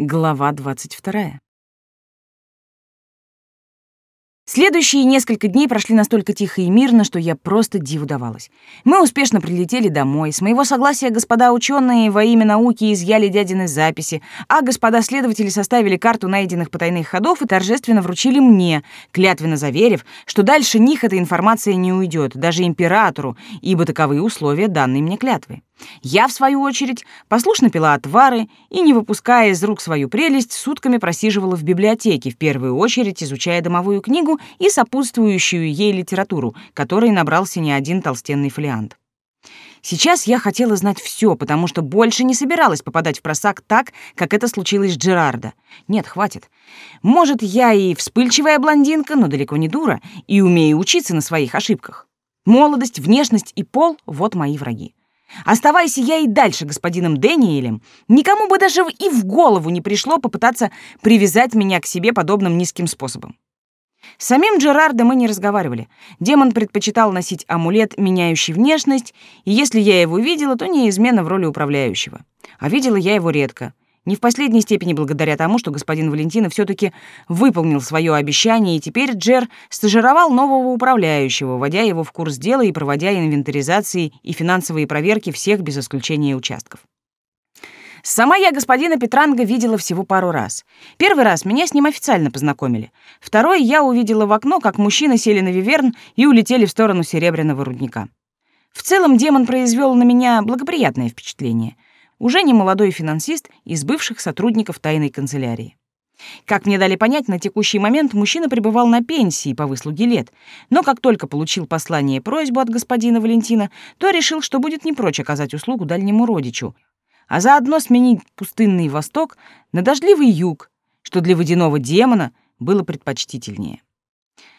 Глава 22. Следующие несколько дней прошли настолько тихо и мирно, что я просто диву давалась. Мы успешно прилетели домой. С моего согласия господа ученые во имя науки изъяли дядины записи, а господа следователи составили карту найденных потайных ходов и торжественно вручили мне, клятвенно заверив, что дальше них эта информация не уйдет, даже императору, ибо таковы условия данной мне клятвы. Я, в свою очередь, послушно пила отвары и, не выпуская из рук свою прелесть, сутками просиживала в библиотеке, в первую очередь изучая домовую книгу и сопутствующую ей литературу, которой набрался не один толстенный фолиант. Сейчас я хотела знать все, потому что больше не собиралась попадать в просак так, как это случилось с Джерардо. Нет, хватит. Может, я и вспыльчивая блондинка, но далеко не дура, и умею учиться на своих ошибках. Молодость, внешность и пол — вот мои враги. Оставайся я и дальше господином Дэниелем, никому бы даже и в голову не пришло попытаться привязать меня к себе подобным низким способом. С самим Джерардо мы не разговаривали. Демон предпочитал носить амулет, меняющий внешность, и если я его видела, то неизменно в роли управляющего. А видела я его редко. Не в последней степени благодаря тому, что господин Валентина все таки выполнил свое обещание, и теперь Джер стажировал нового управляющего, вводя его в курс дела и проводя инвентаризации и финансовые проверки всех без исключения участков. Сама я господина Петранга видела всего пару раз. Первый раз меня с ним официально познакомили. Второй я увидела в окно, как мужчины сели на виверн и улетели в сторону серебряного рудника. В целом демон произвел на меня благоприятное впечатление — уже не молодой финансист из бывших сотрудников тайной канцелярии. Как мне дали понять, на текущий момент мужчина пребывал на пенсии по выслуге лет, но как только получил послание и просьбу от господина Валентина, то решил, что будет не прочь оказать услугу дальнему родичу, а заодно сменить пустынный восток на дождливый юг, что для водяного демона было предпочтительнее.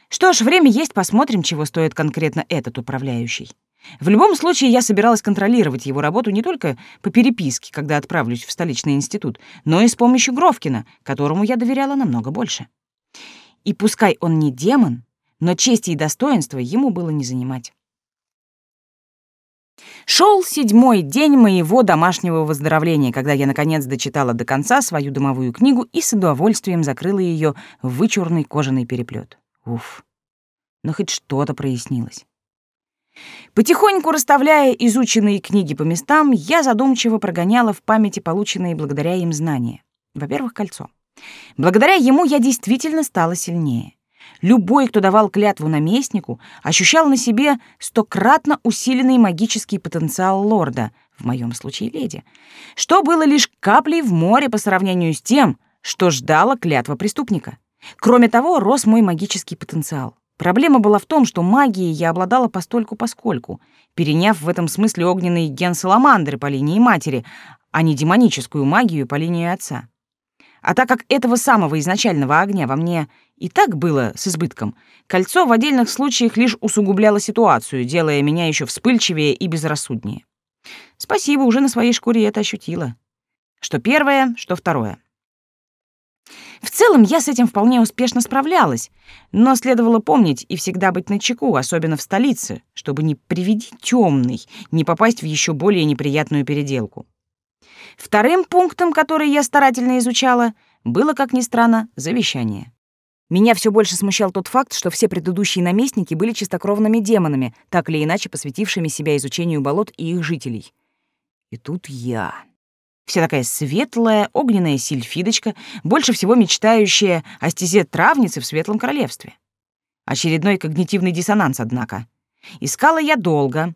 Что ж, время есть, посмотрим, чего стоит конкретно этот управляющий. В любом случае, я собиралась контролировать его работу не только по переписке, когда отправлюсь в столичный институт, но и с помощью Гровкина, которому я доверяла намного больше. И пускай он не демон, но чести и достоинства ему было не занимать. Шел седьмой день моего домашнего выздоровления, когда я, наконец, дочитала до конца свою домовую книгу и с удовольствием закрыла ее в вычурный кожаный переплет. Уф, но хоть что-то прояснилось. Потихоньку расставляя изученные книги по местам, я задумчиво прогоняла в памяти полученные благодаря им знания. Во-первых, кольцо. Благодаря ему я действительно стала сильнее. Любой, кто давал клятву наместнику, ощущал на себе стократно усиленный магический потенциал лорда, в моем случае леди, что было лишь каплей в море по сравнению с тем, что ждала клятва преступника. Кроме того, рос мой магический потенциал. Проблема была в том, что магией я обладала постольку-поскольку, переняв в этом смысле огненный ген саламандры по линии матери, а не демоническую магию по линии отца. А так как этого самого изначального огня во мне и так было с избытком, кольцо в отдельных случаях лишь усугубляло ситуацию, делая меня еще вспыльчивее и безрассуднее. Спасибо, уже на своей шкуре это ощутила. Что первое, что второе. В целом я с этим вполне успешно справлялась, но следовало помнить и всегда быть начеку, особенно в столице, чтобы не приведи темный, не попасть в еще более неприятную переделку. Вторым пунктом, который я старательно изучала, было, как ни странно, завещание. Меня все больше смущал тот факт, что все предыдущие наместники были чистокровными демонами, так или иначе посвятившими себя изучению болот и их жителей. И тут я. Вся такая светлая, огненная сильфидочка, больше всего мечтающая о стезе травницы в Светлом Королевстве. Очередной когнитивный диссонанс, однако. Искала я долго.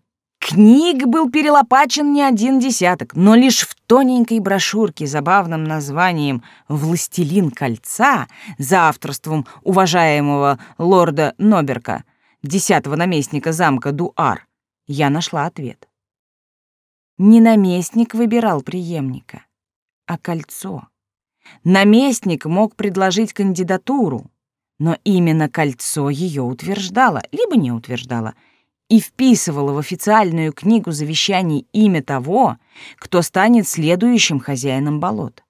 Книг был перелопачен не один десяток, но лишь в тоненькой брошюрке забавным названием «Властелин кольца» за авторством уважаемого лорда Ноберка, десятого наместника замка Дуар, я нашла ответ. Не наместник выбирал преемника, а кольцо. Наместник мог предложить кандидатуру, но именно кольцо ее утверждало, либо не утверждало, и вписывало в официальную книгу завещаний имя того, кто станет следующим хозяином болот.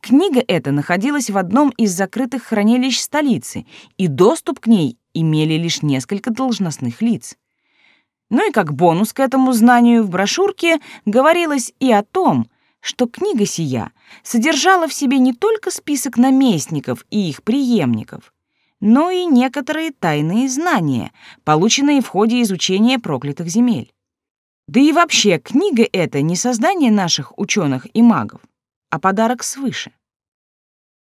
Книга эта находилась в одном из закрытых хранилищ столицы, и доступ к ней имели лишь несколько должностных лиц. Ну и как бонус к этому знанию в брошюрке говорилось и о том, что книга сия содержала в себе не только список наместников и их преемников, но и некоторые тайные знания, полученные в ходе изучения проклятых земель. Да и вообще, книга эта не создание наших ученых и магов, а подарок свыше.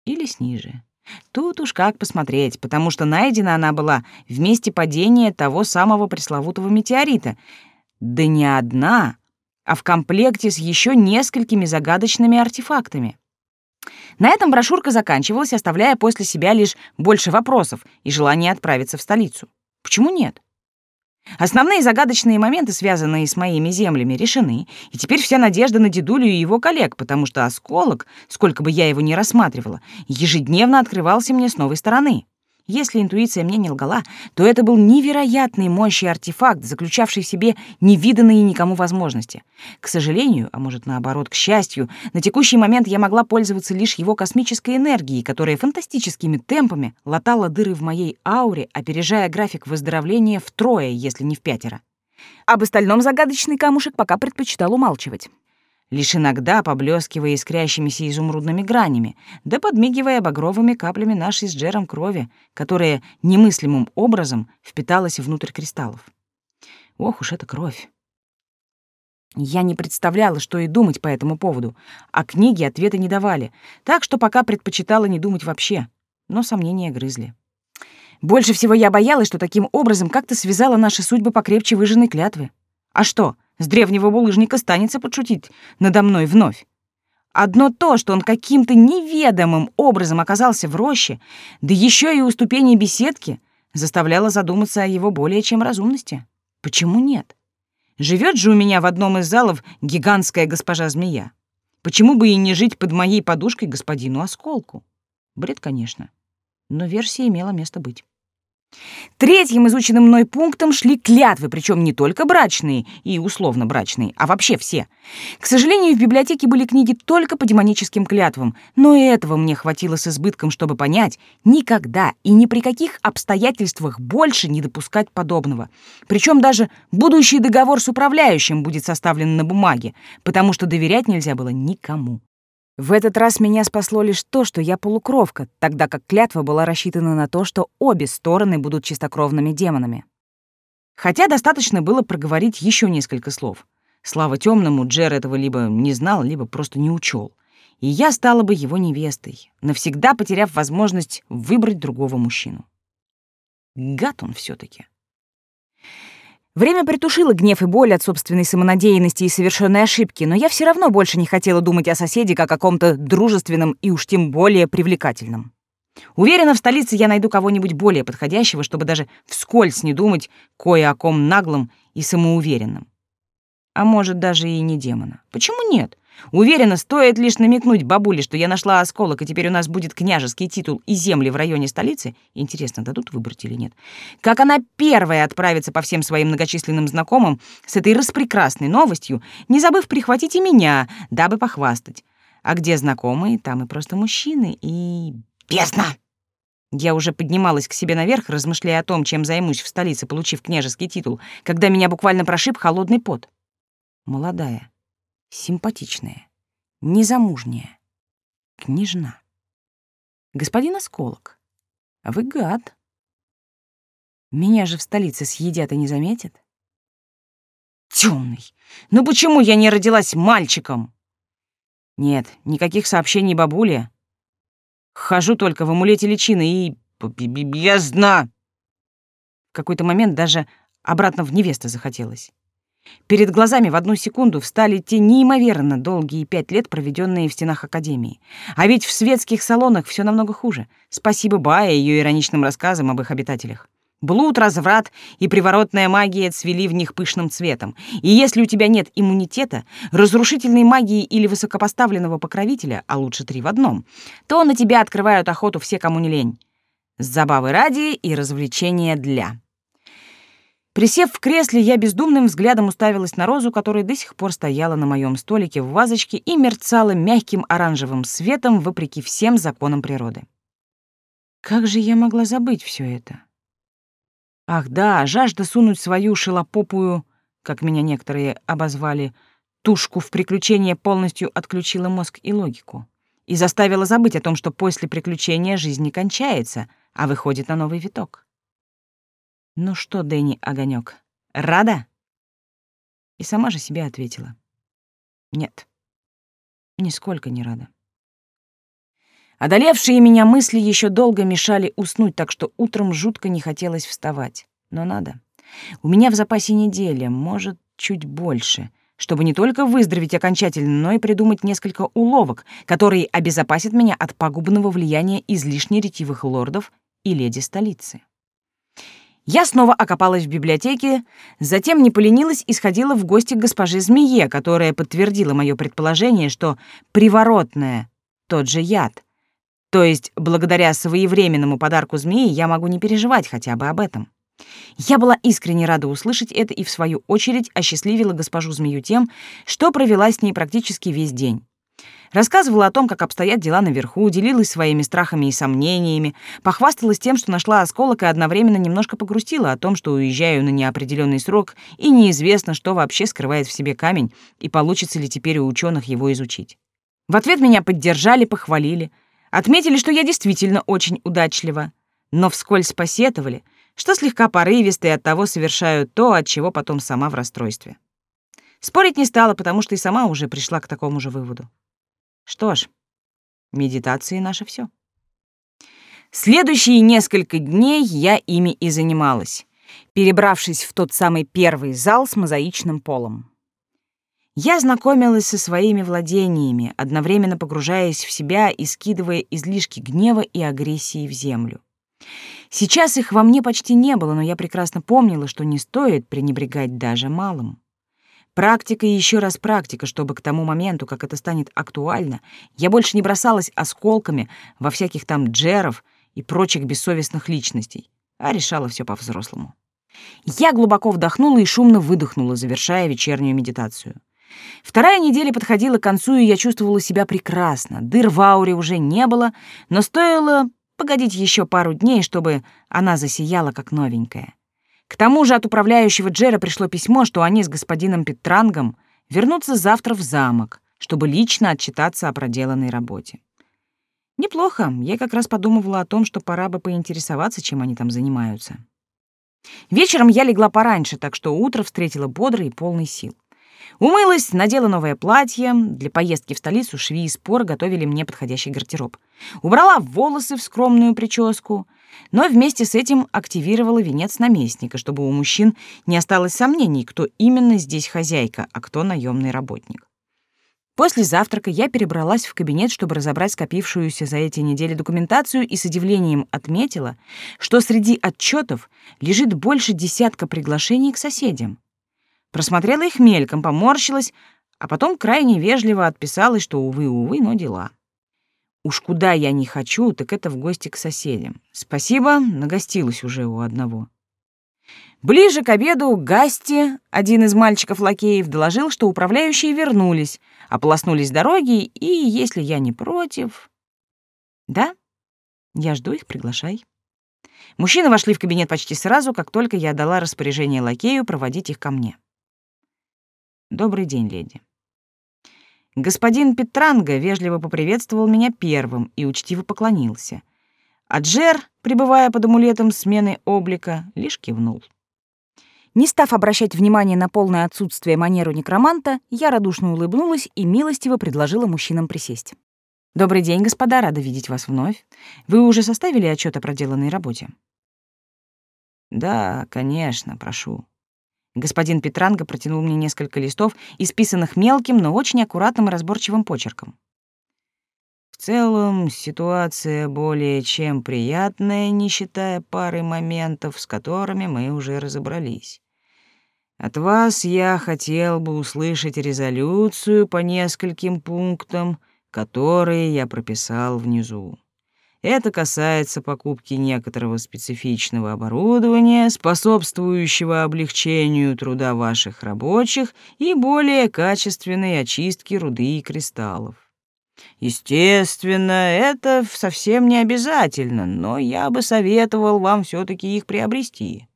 Или сниже. Тут уж как посмотреть, потому что найдена она была в месте падения того самого пресловутого метеорита. Да не одна, а в комплекте с еще несколькими загадочными артефактами. На этом брошюрка заканчивалась, оставляя после себя лишь больше вопросов и желание отправиться в столицу. Почему нет? Основные загадочные моменты, связанные с моими землями, решены, и теперь вся надежда на дедулю и его коллег, потому что осколок, сколько бы я его ни рассматривала, ежедневно открывался мне с новой стороны. Если интуиция мне не лгала, то это был невероятный мощный артефакт, заключавший в себе невиданные никому возможности. К сожалению, а может наоборот, к счастью, на текущий момент я могла пользоваться лишь его космической энергией, которая фантастическими темпами латала дыры в моей ауре, опережая график выздоровления втрое, если не в пятеро. Об остальном загадочный камушек пока предпочитал умалчивать лишь иногда поблескивая искрящимися изумрудными гранями, да подмигивая багровыми каплями нашей с Джером крови, которая немыслимым образом впиталась внутрь кристаллов. Ох уж эта кровь! Я не представляла, что и думать по этому поводу, а книги ответа не давали, так что пока предпочитала не думать вообще, но сомнения грызли. Больше всего я боялась, что таким образом как-то связала наши судьбы покрепче выжженной клятвы. А что, с древнего булыжника станется подшутить надо мной вновь. Одно то, что он каким-то неведомым образом оказался в роще, да еще и у ступени беседки, заставляло задуматься о его более чем разумности. Почему нет? Живет же у меня в одном из залов гигантская госпожа-змея. Почему бы и не жить под моей подушкой господину Осколку? Бред, конечно, но версия имела место быть. Третьим изученным мной пунктом шли клятвы, причем не только брачные и условно брачные, а вообще все. К сожалению, в библиотеке были книги только по демоническим клятвам, но и этого мне хватило с избытком, чтобы понять, никогда и ни при каких обстоятельствах больше не допускать подобного. Причем даже будущий договор с управляющим будет составлен на бумаге, потому что доверять нельзя было никому. В этот раз меня спасло лишь то, что я полукровка, тогда как клятва была рассчитана на то, что обе стороны будут чистокровными демонами. Хотя достаточно было проговорить еще несколько слов. Слава темному, Джер этого либо не знал, либо просто не учел. И я стала бы его невестой, навсегда потеряв возможность выбрать другого мужчину. Гад он все таки Время притушило гнев и боль от собственной самонадеянности и совершенной ошибки, но я все равно больше не хотела думать о соседе как о каком-то дружественном и уж тем более привлекательном. Уверена, в столице я найду кого-нибудь более подходящего, чтобы даже вскользь не думать кое о ком наглым и самоуверенным. А может, даже и не демона. Почему нет? Уверена, стоит лишь намекнуть бабуле, что я нашла осколок, и теперь у нас будет княжеский титул и земли в районе столицы. Интересно, дадут выбрать или нет? Как она первая отправится по всем своим многочисленным знакомым с этой распрекрасной новостью, не забыв прихватить и меня, дабы похвастать. А где знакомые, там и просто мужчины, и... Бездна! Я уже поднималась к себе наверх, размышляя о том, чем займусь в столице, получив княжеский титул, когда меня буквально прошиб холодный пот. Молодая, симпатичная, незамужняя, княжна. Господин Осколок, вы гад. Меня же в столице съедят и не заметят. Темный, ну почему я не родилась мальчиком? Нет, никаких сообщений бабуле. Хожу только в амулете личины и... Бездна! В какой-то момент даже обратно в невесту захотелось. Перед глазами в одну секунду встали те неимоверно долгие пять лет, проведенные в стенах Академии. А ведь в светских салонах все намного хуже. Спасибо Бае и ее ироничным рассказам об их обитателях. Блуд, разврат и приворотная магия цвели в них пышным цветом. И если у тебя нет иммунитета, разрушительной магии или высокопоставленного покровителя, а лучше три в одном, то на тебя открывают охоту все, кому не лень. Забавы ради и развлечения для. Присев в кресле, я бездумным взглядом уставилась на розу, которая до сих пор стояла на моем столике в вазочке и мерцала мягким оранжевым светом вопреки всем законам природы. Как же я могла забыть все это? Ах да, жажда сунуть свою шелопопую, как меня некоторые обозвали, тушку в приключение полностью отключила мозг и логику и заставила забыть о том, что после приключения жизнь не кончается, а выходит на новый виток. «Ну что, Дэнни Огонёк, рада?» И сама же себе ответила. «Нет, нисколько не рада». Одолевшие меня мысли еще долго мешали уснуть, так что утром жутко не хотелось вставать. Но надо. У меня в запасе неделя, может, чуть больше, чтобы не только выздороветь окончательно, но и придумать несколько уловок, которые обезопасят меня от пагубного влияния излишне ретивых лордов и леди столицы. Я снова окопалась в библиотеке, затем не поленилась и сходила в гости к госпоже Змее, которая подтвердила мое предположение, что приворотное — тот же яд. То есть, благодаря своевременному подарку змеи, я могу не переживать хотя бы об этом. Я была искренне рада услышать это и, в свою очередь, осчастливила госпожу Змею тем, что провела с ней практически весь день. Рассказывала о том, как обстоят дела наверху, делилась своими страхами и сомнениями, похвасталась тем, что нашла осколок и одновременно немножко погрустила о том, что уезжаю на неопределенный срок и неизвестно, что вообще скрывает в себе камень и получится ли теперь у ученых его изучить. В ответ меня поддержали, похвалили, отметили, что я действительно очень удачлива, но вскользь посетовали, что слегка порывисты и оттого совершают то, от чего потом сама в расстройстве. Спорить не стала, потому что и сама уже пришла к такому же выводу. Что ж, медитации — наше все. Следующие несколько дней я ими и занималась, перебравшись в тот самый первый зал с мозаичным полом. Я знакомилась со своими владениями, одновременно погружаясь в себя и скидывая излишки гнева и агрессии в землю. Сейчас их во мне почти не было, но я прекрасно помнила, что не стоит пренебрегать даже малым. Практика и еще раз практика, чтобы к тому моменту, как это станет актуально, я больше не бросалась осколками во всяких там джеров и прочих бессовестных личностей, а решала все по-взрослому. Я глубоко вдохнула и шумно выдохнула, завершая вечернюю медитацию. Вторая неделя подходила к концу, и я чувствовала себя прекрасно. Дыр в ауре уже не было, но стоило погодить еще пару дней, чтобы она засияла как новенькая. К тому же от управляющего Джера пришло письмо, что они с господином Петрангом вернутся завтра в замок, чтобы лично отчитаться о проделанной работе. Неплохо, я как раз подумывала о том, что пора бы поинтересоваться, чем они там занимаются. Вечером я легла пораньше, так что утро встретила бодрый и полный сил. Умылась, надела новое платье. Для поездки в столицу шви и спор готовили мне подходящий гардероб. Убрала волосы в скромную прическу — но вместе с этим активировала венец наместника, чтобы у мужчин не осталось сомнений, кто именно здесь хозяйка, а кто наемный работник. После завтрака я перебралась в кабинет, чтобы разобрать скопившуюся за эти недели документацию и с удивлением отметила, что среди отчетов лежит больше десятка приглашений к соседям. Просмотрела их мельком, поморщилась, а потом крайне вежливо отписалась, что, увы, увы, но дела. Уж куда я не хочу, так это в гости к соседям. Спасибо, нагостилась уже у одного. Ближе к обеду Гасти, один из мальчиков-лакеев, доложил, что управляющие вернулись, ополоснулись дороги, и, если я не против... Да, я жду их, приглашай. Мужчины вошли в кабинет почти сразу, как только я дала распоряжение лакею проводить их ко мне. «Добрый день, леди». Господин Петранго вежливо поприветствовал меня первым и учтиво поклонился. А Джер, пребывая под амулетом смены облика, лишь кивнул. Не став обращать внимание на полное отсутствие манеру некроманта, я радушно улыбнулась и милостиво предложила мужчинам присесть. «Добрый день, господа, рада видеть вас вновь. Вы уже составили отчет о проделанной работе?» «Да, конечно, прошу», Господин Петранго протянул мне несколько листов, исписанных мелким, но очень аккуратным и разборчивым почерком. В целом, ситуация более чем приятная, не считая пары моментов, с которыми мы уже разобрались. От вас я хотел бы услышать резолюцию по нескольким пунктам, которые я прописал внизу. Это касается покупки некоторого специфичного оборудования, способствующего облегчению труда ваших рабочих и более качественной очистки руды и кристаллов. Естественно, это совсем не обязательно, но я бы советовал вам все таки их приобрести.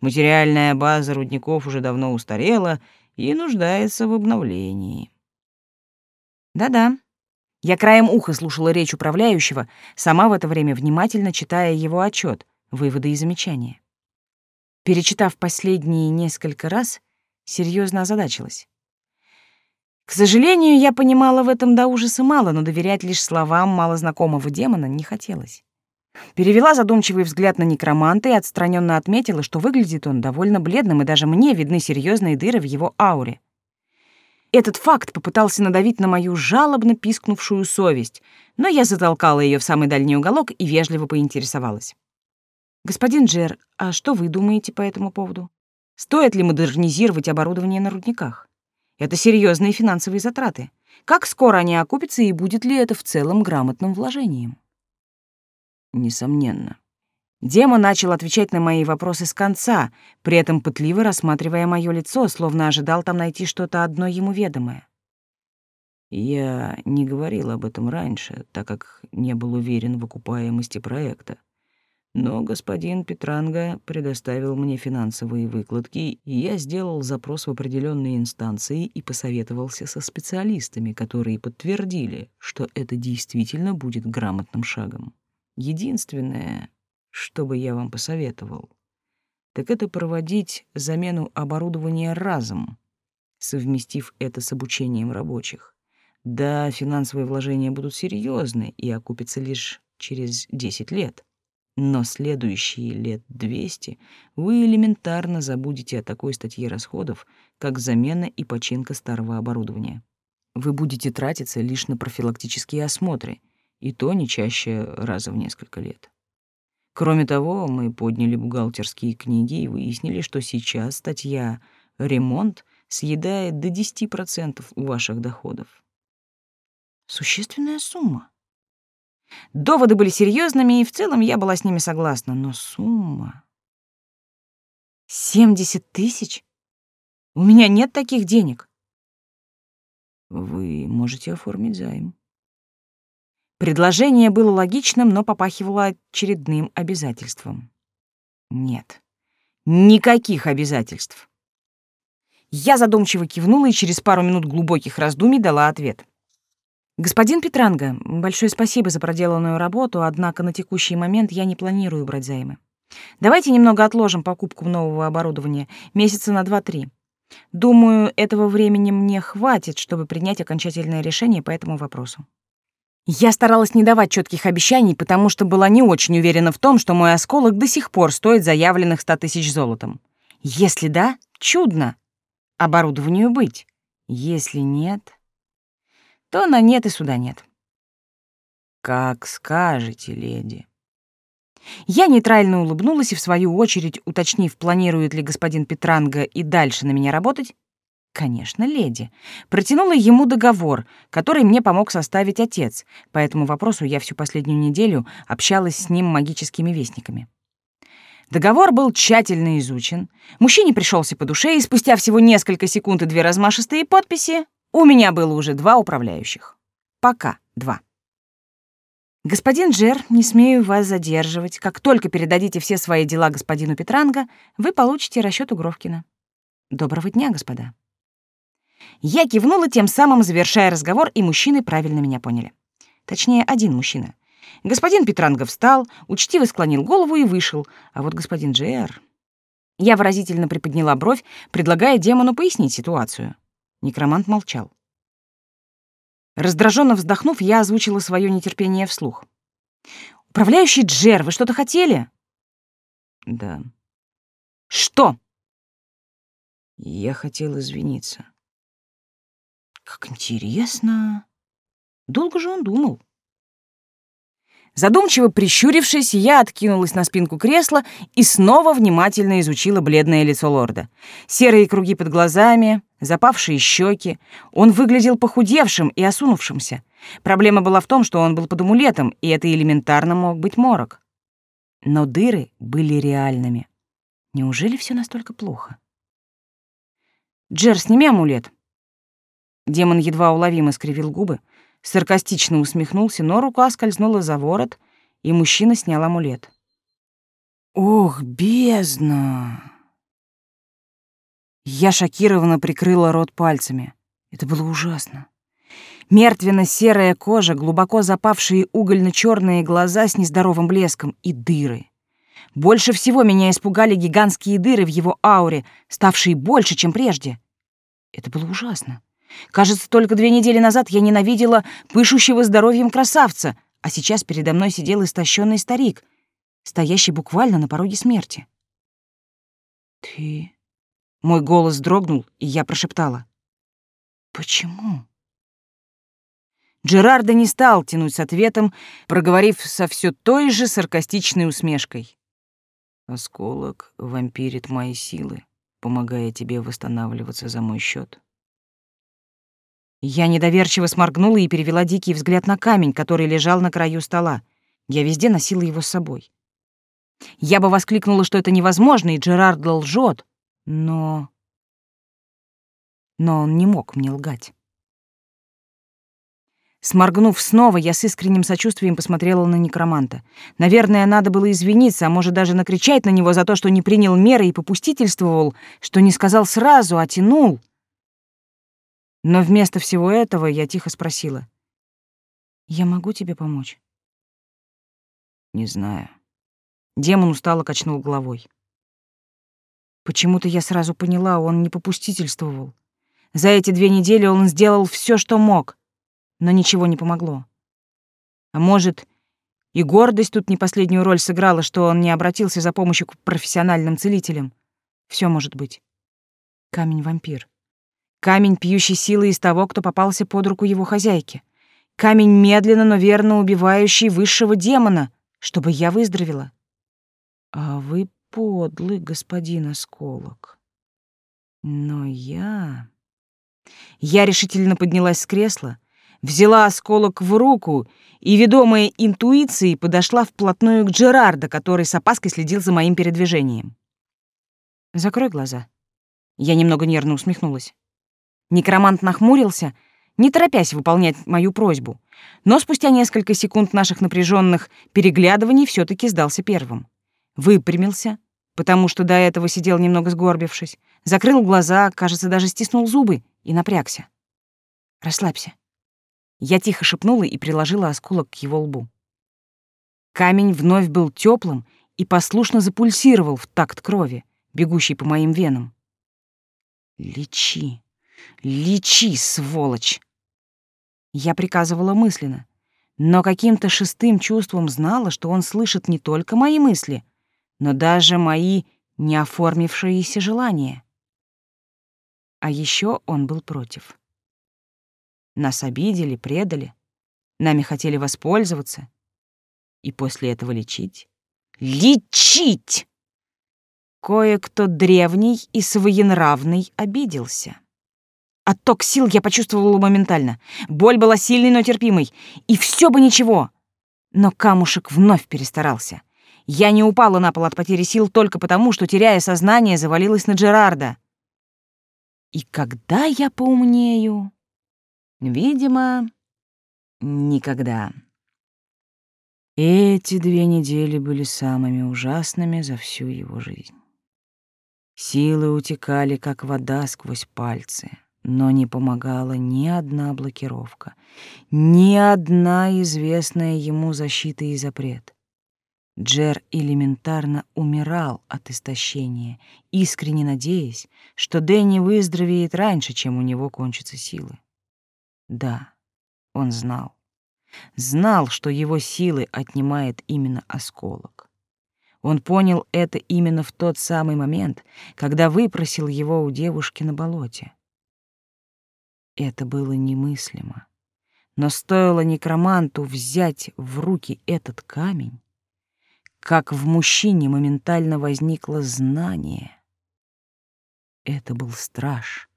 Материальная база рудников уже давно устарела, и нуждается в обновлении. Да-да. Я краем уха слушала речь управляющего, сама в это время внимательно читая его отчет, выводы и замечания. Перечитав последние несколько раз, серьезно озадачилась. К сожалению, я понимала в этом до ужаса мало, но доверять лишь словам малознакомого демона не хотелось. Перевела задумчивый взгляд на некроманта и отстраненно отметила, что выглядит он довольно бледным, и даже мне видны серьезные дыры в его ауре. Этот факт попытался надавить на мою жалобно пискнувшую совесть, но я затолкала ее в самый дальний уголок и вежливо поинтересовалась. «Господин Джер, а что вы думаете по этому поводу? Стоит ли модернизировать оборудование на рудниках? Это серьезные финансовые затраты. Как скоро они окупятся и будет ли это в целом грамотным вложением?» Несомненно. Демон начал отвечать на мои вопросы с конца, при этом пытливо рассматривая мое лицо, словно ожидал там найти что-то одно ему ведомое. Я не говорил об этом раньше, так как не был уверен в окупаемости проекта. Но господин Петранга предоставил мне финансовые выкладки, и я сделал запрос в определенные инстанции и посоветовался со специалистами, которые подтвердили, что это действительно будет грамотным шагом. Единственное, что бы я вам посоветовал, так это проводить замену оборудования разом, совместив это с обучением рабочих. Да, финансовые вложения будут серьезны и окупятся лишь через 10 лет. Но следующие лет 200 вы элементарно забудете о такой статье расходов, как замена и починка старого оборудования. Вы будете тратиться лишь на профилактические осмотры, и то не чаще раза в несколько лет. Кроме того, мы подняли бухгалтерские книги и выяснили, что сейчас статья «Ремонт» съедает до 10% ваших доходов. Существенная сумма. Доводы были серьезными, и в целом я была с ними согласна, но сумма... Семьдесят тысяч? У меня нет таких денег. Вы можете оформить займ. Предложение было логичным, но попахивало очередным обязательством. Нет, никаких обязательств. Я задумчиво кивнула и через пару минут глубоких раздумий дала ответ. «Господин Петранга, большое спасибо за проделанную работу, однако на текущий момент я не планирую брать займы. Давайте немного отложим покупку нового оборудования, месяца на два-три. Думаю, этого времени мне хватит, чтобы принять окончательное решение по этому вопросу». Я старалась не давать четких обещаний, потому что была не очень уверена в том, что мой осколок до сих пор стоит заявленных ста тысяч золотом. Если да, чудно. Оборудованию быть. Если нет то на нет и суда нет. Как скажете, леди. Я нейтрально улыбнулась и, в свою очередь, уточнив, планирует ли господин Петранга и дальше на меня работать, конечно, леди, протянула ему договор, который мне помог составить отец. По этому вопросу я всю последнюю неделю общалась с ним магическими вестниками. Договор был тщательно изучен, мужчине пришелся по душе, и спустя всего несколько секунд и две размашистые подписи у меня было уже два управляющих. Пока два. Господин Джер, не смею вас задерживать. Как только передадите все свои дела господину Петранго, вы получите расчет у Гровкина. Доброго дня, господа. Я кивнула, тем самым завершая разговор, и мужчины правильно меня поняли. Точнее, один мужчина. Господин Петранго встал, учтиво склонил голову и вышел, а вот господин Джер... Я выразительно приподняла бровь, предлагая демону пояснить ситуацию. Некромант молчал. Раздраженно вздохнув, я озвучила свое нетерпение вслух. «Управляющий Джер, вы что-то хотели?» «Да». «Что?» «Я хотел извиниться». «Как интересно. Долго же он думал?» Задумчиво прищурившись, я откинулась на спинку кресла и снова внимательно изучила бледное лицо лорда. Серые круги под глазами, запавшие щеки. Он выглядел похудевшим и осунувшимся. Проблема была в том, что он был под амулетом, и это элементарно мог быть морок. Но дыры были реальными. Неужели все настолько плохо? «Джер, сними амулет». Демон едва уловимо скривил губы, саркастично усмехнулся, но рука скользнула за ворот, и мужчина снял амулет. «Ох, бездна!» Я шокированно прикрыла рот пальцами. Это было ужасно. Мертвенно-серая кожа, глубоко запавшие угольно-черные глаза с нездоровым блеском и дыры. Больше всего меня испугали гигантские дыры в его ауре, ставшие больше, чем прежде. Это было ужасно. Кажется, только две недели назад я ненавидела пышущего здоровьем красавца, а сейчас передо мной сидел истощенный старик, стоящий буквально на пороге смерти. «Ты...» Мой голос дрогнул, и я прошептала. «Почему?» Джерардо не стал тянуть с ответом, проговорив со все той же саркастичной усмешкой. «Осколок вампирит мои силы, помогая тебе восстанавливаться за мой счет. Я недоверчиво сморгнула и перевела дикий взгляд на камень, который лежал на краю стола. Я везде носила его с собой. Я бы воскликнула, что это невозможно, и Джерардо лжет, но... Но он не мог мне лгать. Сморгнув снова, я с искренним сочувствием посмотрела на некроманта. Наверное, надо было извиниться, а может даже накричать на него за то, что не принял меры и попустительствовал, что не сказал сразу, а тянул. Но вместо всего этого я тихо спросила. «Я могу тебе помочь?» «Не знаю». Демон устало качнул головой. Почему-то я сразу поняла, он не попустительствовал. За эти две недели он сделал все, что мог но ничего не помогло. А может, и гордость тут не последнюю роль сыграла, что он не обратился за помощью к профессиональным целителям. Все может быть. Камень-вампир. Камень, пьющий силы из того, кто попался под руку его хозяйки. Камень, медленно, но верно убивающий высшего демона, чтобы я выздоровела. А вы подлый, господин Осколок. Но я... Я решительно поднялась с кресла, взяла осколок в руку и, ведомая интуицией, подошла вплотную к Джерарда, который с опаской следил за моим передвижением. «Закрой глаза». Я немного нервно усмехнулась. Некромант нахмурился, не торопясь выполнять мою просьбу, но спустя несколько секунд наших напряженных переглядываний все таки сдался первым. Выпрямился, потому что до этого сидел немного сгорбившись, закрыл глаза, кажется, даже стиснул зубы и напрягся. «Расслабься. Я тихо шепнула и приложила осколок к его лбу. Камень вновь был теплым и послушно запульсировал в такт крови, бегущей по моим венам. «Лечи! Лечи, сволочь!» Я приказывала мысленно, но каким-то шестым чувством знала, что он слышит не только мои мысли, но даже мои неоформившиеся желания. А еще он был против. Нас обидели, предали. Нами хотели воспользоваться. И после этого лечить. Лечить! Кое-кто древний и своенравный обиделся. Отток сил я почувствовала моментально. Боль была сильной, но терпимой. И все бы ничего. Но камушек вновь перестарался. Я не упала на пол от потери сил только потому, что, теряя сознание, завалилась на Джерарда. И когда я поумнею... Видимо, никогда. Эти две недели были самыми ужасными за всю его жизнь. Силы утекали, как вода сквозь пальцы, но не помогала ни одна блокировка, ни одна известная ему защита и запрет. Джер элементарно умирал от истощения, искренне надеясь, что Дэнни выздоровеет раньше, чем у него кончатся силы. Да, он знал. Знал, что его силы отнимает именно осколок. Он понял это именно в тот самый момент, когда выпросил его у девушки на болоте. Это было немыслимо. Но стоило некроманту взять в руки этот камень, как в мужчине моментально возникло знание. Это был страж,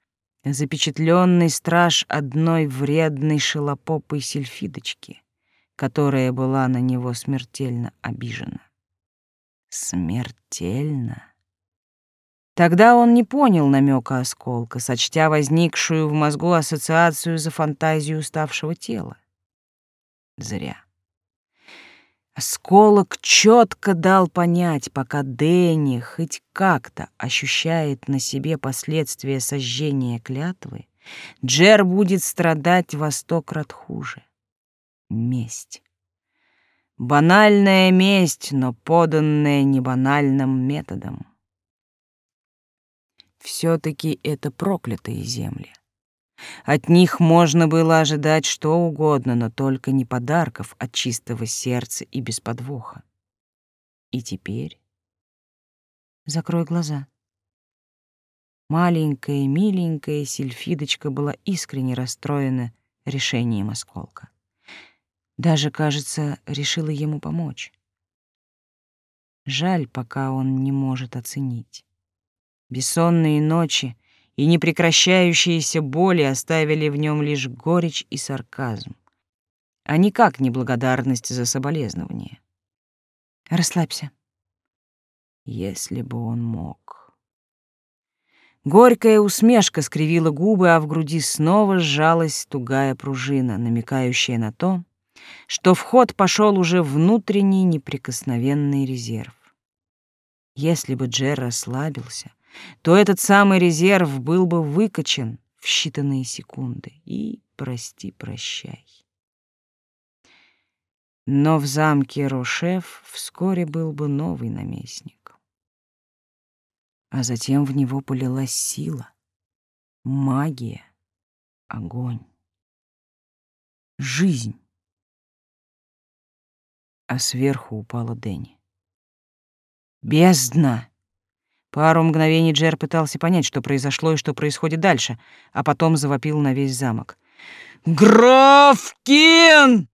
запечатленный страж одной вредной шелопопой сельфидочки, которая была на него смертельно обижена. Смертельно. Тогда он не понял намека осколка, сочтя возникшую в мозгу ассоциацию за фантазию уставшего тела. Зря. Осколок четко дал понять, пока Дэнни хоть как-то ощущает на себе последствия сожжения клятвы, Джер будет страдать во сто крат хуже. Месть. Банальная месть, но поданная небанальным методом. Все-таки это проклятые земли. От них можно было ожидать что угодно, но только не подарков от чистого сердца и без подвоха. И теперь... Закрой глаза. Маленькая, миленькая сельфидочка была искренне расстроена решением осколка. Даже, кажется, решила ему помочь. Жаль, пока он не может оценить. Бессонные ночи и непрекращающиеся боли оставили в нем лишь горечь и сарказм, а никак не благодарность за соболезнование. Расслабься. Если бы он мог. Горькая усмешка скривила губы, а в груди снова сжалась тугая пружина, намекающая на то, что в ход пошел уже внутренний неприкосновенный резерв. Если бы Джер расслабился, то этот самый резерв был бы выкачан в считанные секунды. И прости-прощай. Но в замке Рошев вскоре был бы новый наместник. А затем в него полилась сила, магия, огонь, жизнь. А сверху упала Дэнни. «Бездна!» Пару мгновений Джер пытался понять, что произошло и что происходит дальше, а потом завопил на весь замок. «Граф Кин!»